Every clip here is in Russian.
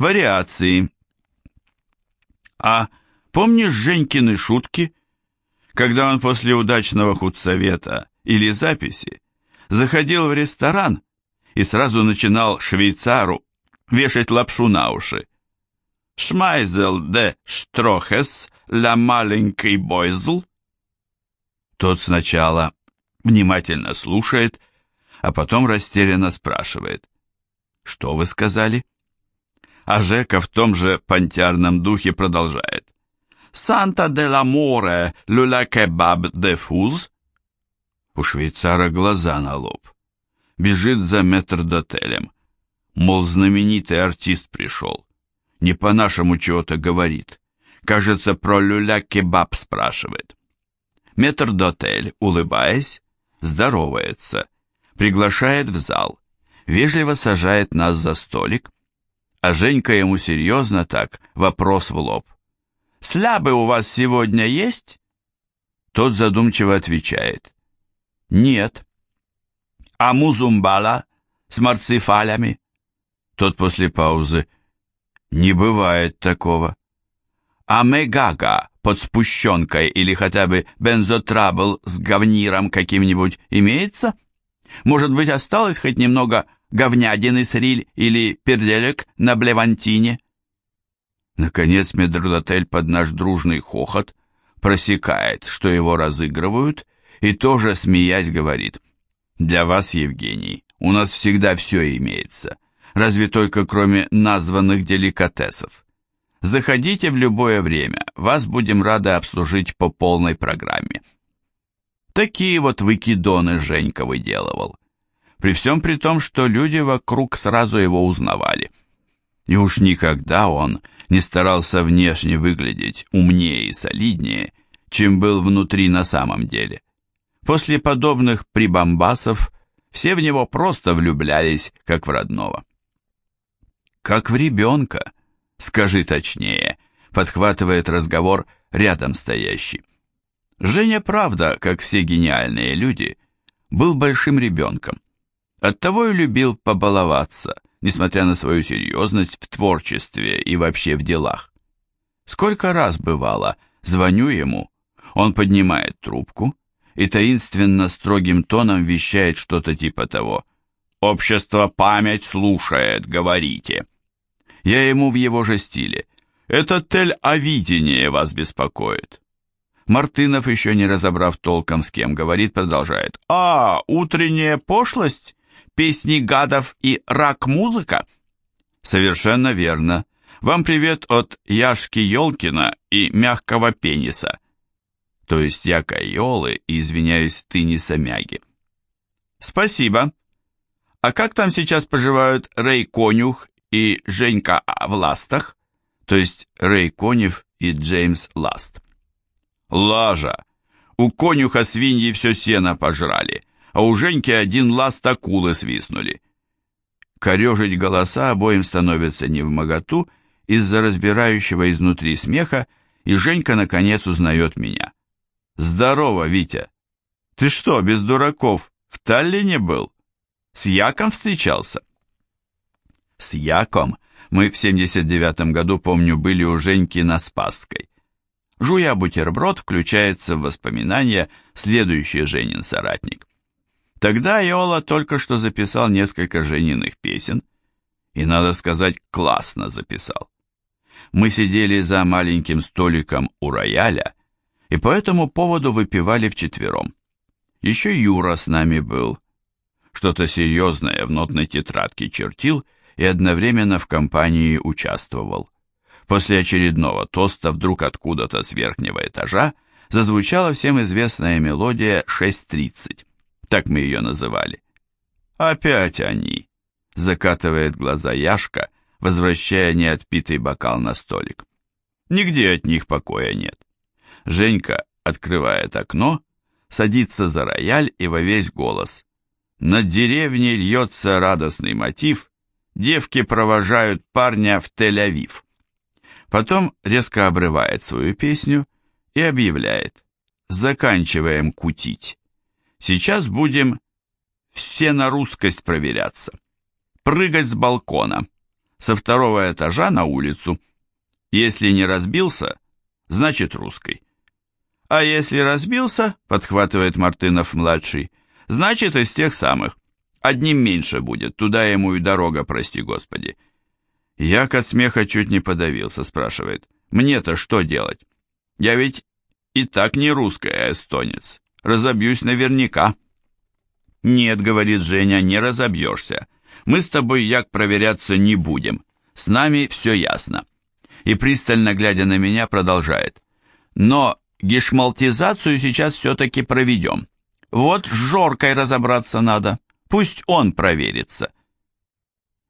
Вариации. А помнишь Женькины шутки, когда он после удачного худсовета или записи заходил в ресторан и сразу начинал швейцару вешать лапшу на уши? «Шмайзел де Штрохес ля маленький бойзл?» Тот сначала внимательно слушает, а потом растерянно спрашивает. «Что вы сказали?» А Жека в том же понтярном духе продолжает. «Санта де ла море, люля кебаб де фуз?» У швейцара глаза на лоб. Бежит за метрдотелем. Мол, знаменитый артист пришел. Не по-нашему чего-то говорит. Кажется, про люля-кебаб спрашивает. Метрдотель, улыбаясь, здоровается, приглашает в зал, вежливо сажает нас за столик, а Женька ему серьезно так, вопрос в лоб. «Слябы у вас сегодня есть?» Тот задумчиво отвечает. «Нет». «А музумбала с марцифалями?» Тот после паузы. «Не бывает такого». «А мегага под спущенкой или хотя бы бензотрабл с говниром каким-нибудь имеется? Может быть, осталось хоть немного говнядины с риль или перделек на блевантине. Наконец медрдотель под наш дружный хохот просекает, что его разыгрывают, и тоже, смеясь, говорит, «Для вас, Евгений, у нас всегда все имеется, разве только кроме названных деликатесов. Заходите в любое время, вас будем рады обслужить по полной программе». Такие вот выкидоны Женька выделывал при всем при том, что люди вокруг сразу его узнавали. И уж никогда он не старался внешне выглядеть умнее и солиднее, чем был внутри на самом деле. После подобных прибамбасов все в него просто влюблялись, как в родного. «Как в ребенка», скажи точнее, подхватывает разговор рядом стоящий. Женя, правда, как все гениальные люди, был большим ребенком. Оттого и любил побаловаться, несмотря на свою серьезность в творчестве и вообще в делах. Сколько раз бывало, звоню ему, он поднимает трубку и таинственно строгим тоном вещает что-то типа того «Общество память слушает, говорите». Я ему в его же стиле «Это тель-авидение вас беспокоит». Мартынов, еще не разобрав толком с кем говорит, продолжает «А, утренняя пошлость?» Песни гадов и рак-музыка? Совершенно верно. Вам привет от Яшки Ёлкина и мягкого пениса. То есть я Кайолы и, извиняюсь, ты не Самяги. Спасибо. А как там сейчас поживают Рэй Конюх и Женька в ластах? То есть Рэй Конев и Джеймс Ласт. Лажа. У конюха свиньи все сено пожрали а у Женьки один ласт акулы свистнули. Корежить голоса обоим становится не в моготу из-за разбирающего изнутри смеха, и Женька наконец узнает меня. «Здорово, Витя! Ты что, без дураков, в Таллине был? С Яком встречался?» С Яком мы в 79 году, помню, были у Женьки на Спасской. Жуя бутерброд, включается в воспоминания следующий Женин соратник. Тогда Йола только что записал несколько Жениных песен, и, надо сказать, классно записал. Мы сидели за маленьким столиком у рояля, и по этому поводу выпивали вчетвером. Еще Юра с нами был. Что-то серьезное в нотной тетрадке чертил и одновременно в компании участвовал. После очередного тоста вдруг откуда-то с верхнего этажа зазвучала всем известная мелодия «6.30» так мы ее называли. Опять они, закатывает глаза Яшка, возвращая неотпитый бокал на столик. Нигде от них покоя нет. Женька открывает окно, садится за рояль и во весь голос. Над деревней льется радостный мотив, девки провожают парня в Тель-Авив. Потом резко обрывает свою песню и объявляет «Заканчиваем кутить». Сейчас будем все на русскость проверяться. Прыгать с балкона. со второго этажа на улицу. Если не разбился, значит русский. А если разбился, подхватывает Мартынов-младший, значит из тех самых. Одним меньше будет, туда ему и дорога, прости господи. Як от смеха чуть не подавился, спрашивает. Мне-то что делать? Я ведь и так не русский, а эстонец. Разобьюсь наверняка. Нет, говорит Женя, не разобьешься. Мы с тобой, як, проверяться не будем. С нами все ясно. И пристально глядя на меня, продолжает. Но гешмалтизацию сейчас все-таки проведем. Вот с Жоркой разобраться надо. Пусть он проверится.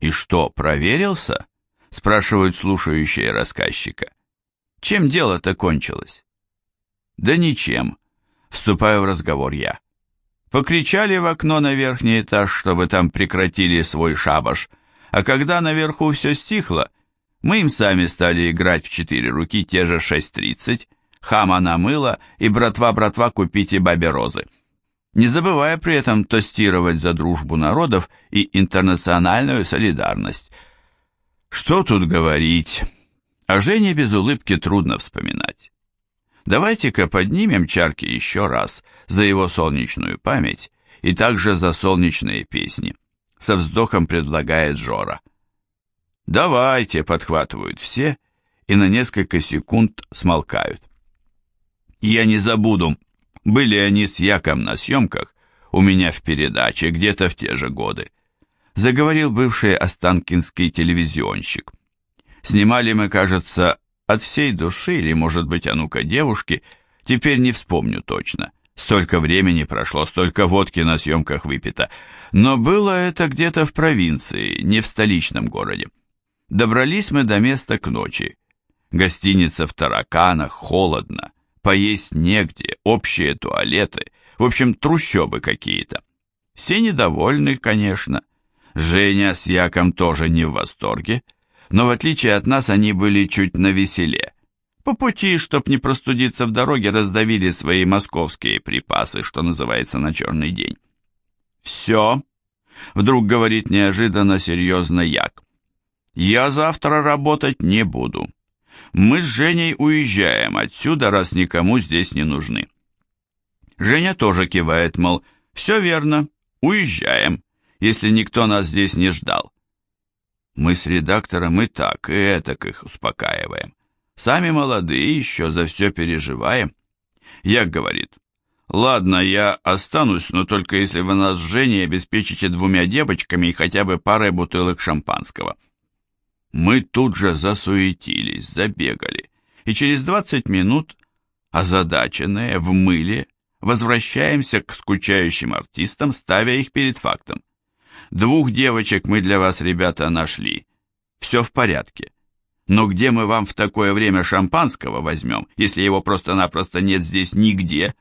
И что, проверился? Спрашивают слушающие рассказчика. Чем дело-то кончилось? Да ничем. Вступаю в разговор я. Покричали в окно на верхний этаж, чтобы там прекратили свой шабаш, а когда наверху все стихло, мы им сами стали играть в четыре руки те же 6.30, хама намыла и братва-братва купите бабе розы. Не забывая при этом тостировать за дружбу народов и интернациональную солидарность. Что тут говорить? О Жене без улыбки трудно вспоминать. Давайте-ка поднимем чарки еще раз за его солнечную память и также за солнечные песни. Со вздохом предлагает Жора. «Давайте», — подхватывают все и на несколько секунд смолкают. Я не забуду, были они с Яком на съемках у меня в передаче где-то в те же годы. Заговорил бывший останкинский телевизионщик. Снимали мы, кажется, от всей души, или, может быть, а ну-ка, девушки, теперь не вспомню точно. Столько времени прошло, столько водки на съемках выпито. Но было это где-то в провинции, не в столичном городе. Добрались мы до места к ночи. Гостиница в тараканах, холодно, поесть негде, общие туалеты, в общем, трущобы какие-то. Все недовольны, конечно. Женя с Яком тоже не в восторге но в отличие от нас они были чуть навеселе. По пути, чтоб не простудиться в дороге, раздавили свои московские припасы, что называется, на черный день. «Все», — вдруг говорит неожиданно серьезно Як. «Я завтра работать не буду. Мы с Женей уезжаем отсюда, раз никому здесь не нужны». Женя тоже кивает, мол, «Все верно, уезжаем, если никто нас здесь не ждал. Мы с редактором и так, и этак их успокаиваем. Сами молодые еще за все переживаем. Як говорит, ладно, я останусь, но только если вы нас с Женей обеспечите двумя девочками и хотя бы парой бутылок шампанского. Мы тут же засуетились, забегали, и через двадцать минут, озадаченные, в мыле, возвращаемся к скучающим артистам, ставя их перед фактом. Двух девочек мы для вас, ребята, нашли. Все в порядке. Но где мы вам в такое время шампанского возьмем, если его просто-напросто нет здесь нигде?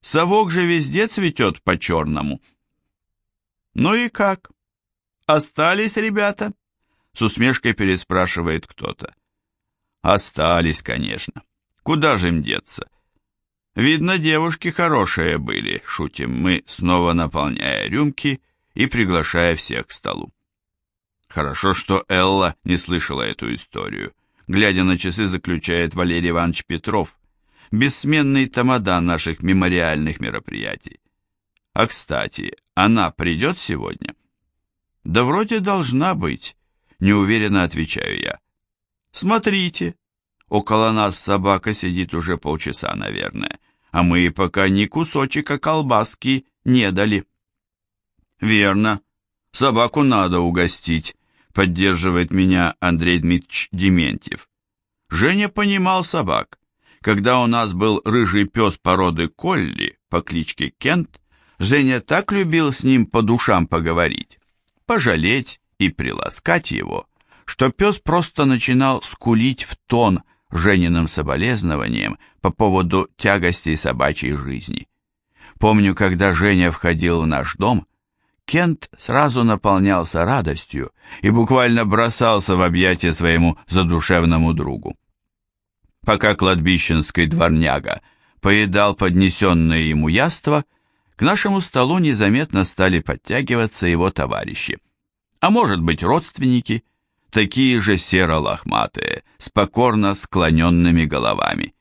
Совок же везде цветет по-черному. Ну и как? Остались ребята? С усмешкой переспрашивает кто-то. Остались, конечно. Куда же им деться? Видно, девушки хорошие были, шутим мы, снова наполняя рюмки и приглашая всех к столу. Хорошо, что Элла не слышала эту историю. Глядя на часы, заключает Валерий Иванович Петров, бессменный тамадан наших мемориальных мероприятий. А кстати, она придет сегодня? Да вроде должна быть, неуверенно отвечаю я. Смотрите, около нас собака сидит уже полчаса, наверное, а мы пока ни кусочека колбаски не дали. Верно. Собаку надо угостить, поддерживает меня Андрей Дмитриевич Дементьев. Женя понимал собак. Когда у нас был рыжий пес породы Колли по кличке Кент, Женя так любил с ним по душам поговорить, пожалеть и приласкать его, что пес просто начинал скулить в тон Жениным соболезнованием по поводу тягостей собачьей жизни. Помню, когда Женя входил в наш дом, Кент сразу наполнялся радостью и буквально бросался в объятия своему задушевному другу. Пока кладбищенский дворняга поедал поднесенное ему яство, к нашему столу незаметно стали подтягиваться его товарищи. А может быть родственники, такие же серо-лохматые, с покорно склоненными головами.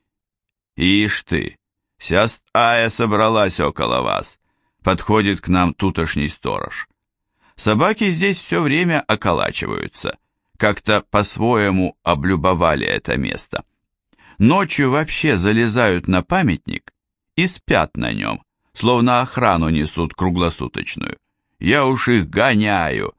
Ишь ты, вся стая собралась около вас, подходит к нам тутошний сторож. Собаки здесь все время околачиваются, как-то по-своему облюбовали это место. Ночью вообще залезают на памятник и спят на нем, словно охрану несут круглосуточную. Я уж их гоняю,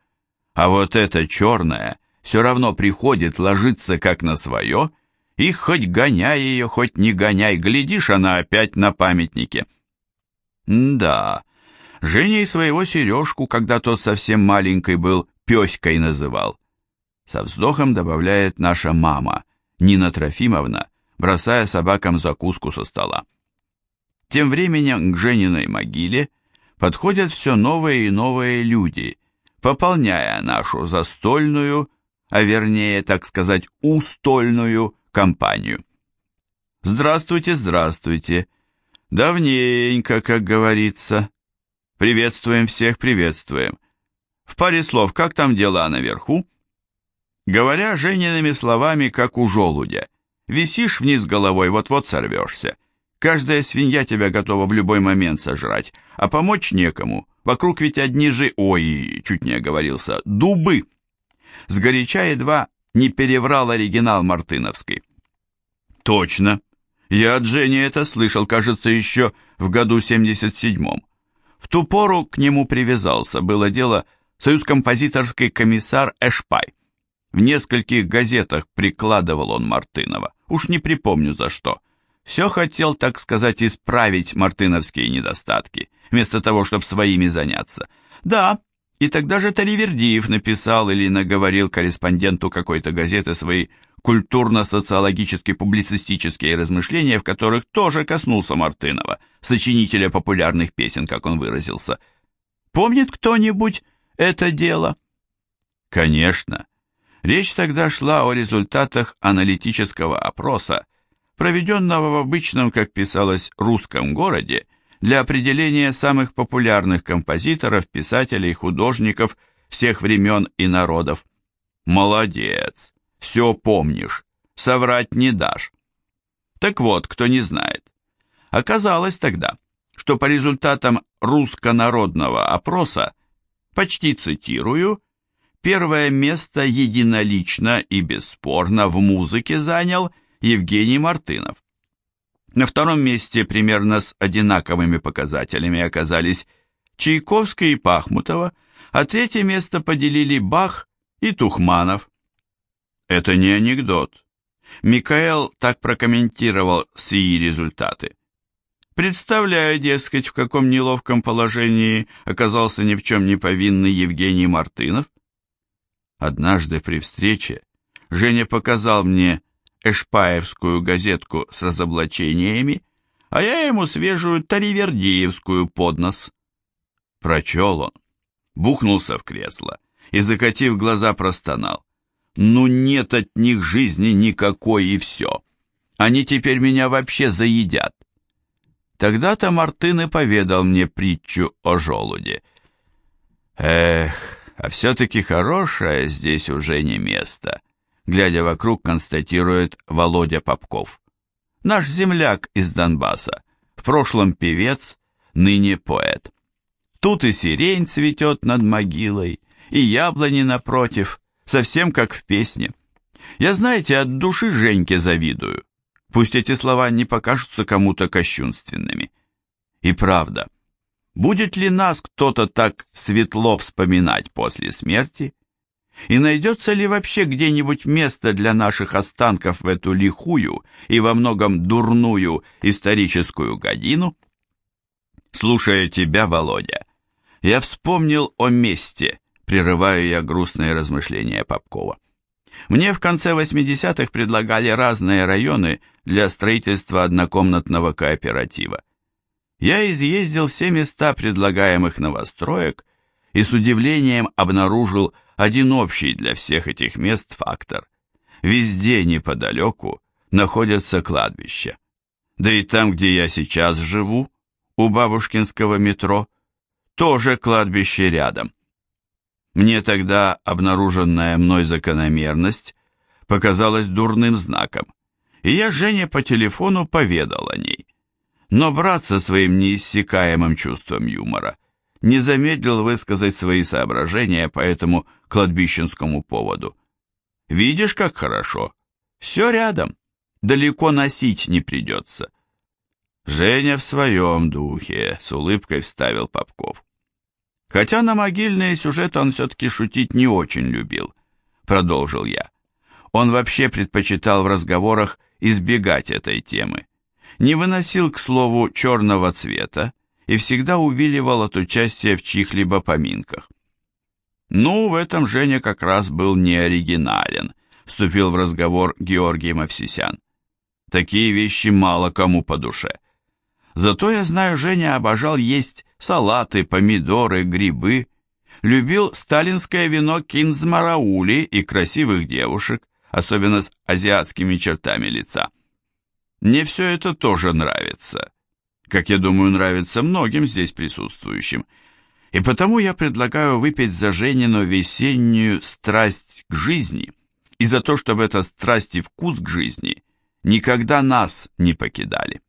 а вот эта черная все равно приходит ложиться как на свое, и хоть гоняй ее, хоть не гоняй, глядишь, она опять на памятнике. да, Женя и своего Сережку, когда тот совсем маленький был, пёськой называл. Со вздохом добавляет наша мама, Нина Трофимовна, бросая собакам закуску со стола. Тем временем к Жениной могиле подходят все новые и новые люди, пополняя нашу застольную, а вернее, так сказать, устольную компанию. Здравствуйте, здравствуйте. Давненько, как говорится. Приветствуем всех, приветствуем. В паре слов, как там дела наверху? Говоря Жениными словами, как у желудя. Висишь вниз головой, вот-вот сорвешься. Каждая свинья тебя готова в любой момент сожрать, а помочь некому. Вокруг ведь одни же, ой, чуть не оговорился, дубы. Сгоряча едва не переврал оригинал Мартыновский. Точно. Я от Жени это слышал, кажется, еще в году 77-м. В ту пору к нему привязался, было дело, союз композиторский комиссар Эшпай. В нескольких газетах прикладывал он Мартынова, уж не припомню за что. Все хотел, так сказать, исправить мартыновские недостатки, вместо того, чтобы своими заняться. Да, и тогда же Таривердиев написал или наговорил корреспонденту какой-то газеты свои культурно-социологические публицистические размышления, в которых тоже коснулся Мартынова, сочинителя популярных песен, как он выразился. Помнит кто-нибудь это дело? Конечно. Речь тогда шла о результатах аналитического опроса, проведенного в обычном, как писалось, русском городе, для определения самых популярных композиторов, писателей, художников всех времен и народов. Молодец! Все помнишь, соврать не дашь. Так вот, кто не знает. Оказалось тогда, что по результатам русско-народного опроса, почти цитирую, первое место единолично и бесспорно в музыке занял Евгений Мартынов. На втором месте примерно с одинаковыми показателями оказались Чайковский и Пахмутова, а третье место поделили Бах и Тухманов. Это не анекдот. Микаэл так прокомментировал сии результаты. Представляю, дескать, в каком неловком положении оказался ни в чем не повинный Евгений Мартынов. Однажды при встрече Женя показал мне Эшпаевскую газетку с разоблачениями, а я ему свежую Таривердиевскую под нос. Прочел он, бухнулся в кресло и, закатив глаза, простонал. Ну нет от них жизни никакой и все. Они теперь меня вообще заедят. Тогда-то Мартын и поведал мне притчу о желуде. Эх, а все-таки хорошее здесь уже не место, глядя вокруг, констатирует Володя Попков. Наш земляк из Донбасса, в прошлом певец, ныне поэт. Тут и сирень цветет над могилой, и яблони напротив, совсем как в песне. Я, знаете, от души Женьке завидую. Пусть эти слова не покажутся кому-то кощунственными. И правда, будет ли нас кто-то так светло вспоминать после смерти? И найдется ли вообще где-нибудь место для наших останков в эту лихую и во многом дурную историческую годину? Слушая тебя, Володя, я вспомнил о месте, прерываю я грустные размышления Попкова. Мне в конце 80-х предлагали разные районы для строительства однокомнатного кооператива. Я изъездил все места предлагаемых новостроек и с удивлением обнаружил один общий для всех этих мест фактор. Везде неподалеку находятся кладбища. Да и там, где я сейчас живу, у бабушкинского метро, тоже кладбище рядом. Мне тогда обнаруженная мной закономерность показалась дурным знаком, и я Жене по телефону поведал о ней. Но брат со своим неиссякаемым чувством юмора не замедлил высказать свои соображения по этому кладбищенскому поводу. «Видишь, как хорошо? Все рядом, далеко носить не придется». Женя в своем духе, с улыбкой вставил Попков. Хотя на могильные сюжеты он все-таки шутить не очень любил, продолжил я. Он вообще предпочитал в разговорах избегать этой темы. Не выносил, к слову, черного цвета и всегда увиливал от участия в чьих-либо поминках. Ну, в этом Женя как раз был не оригинален, вступил в разговор Георгий Мавсисян. Такие вещи мало кому по душе. Зато я знаю, Женя обожал есть салаты, помидоры, грибы, любил сталинское вино кинзмараули и красивых девушек, особенно с азиатскими чертами лица. Мне все это тоже нравится, как я думаю, нравится многим здесь присутствующим, и потому я предлагаю выпить за Женину весеннюю страсть к жизни и за то, чтобы эта страсть и вкус к жизни никогда нас не покидали.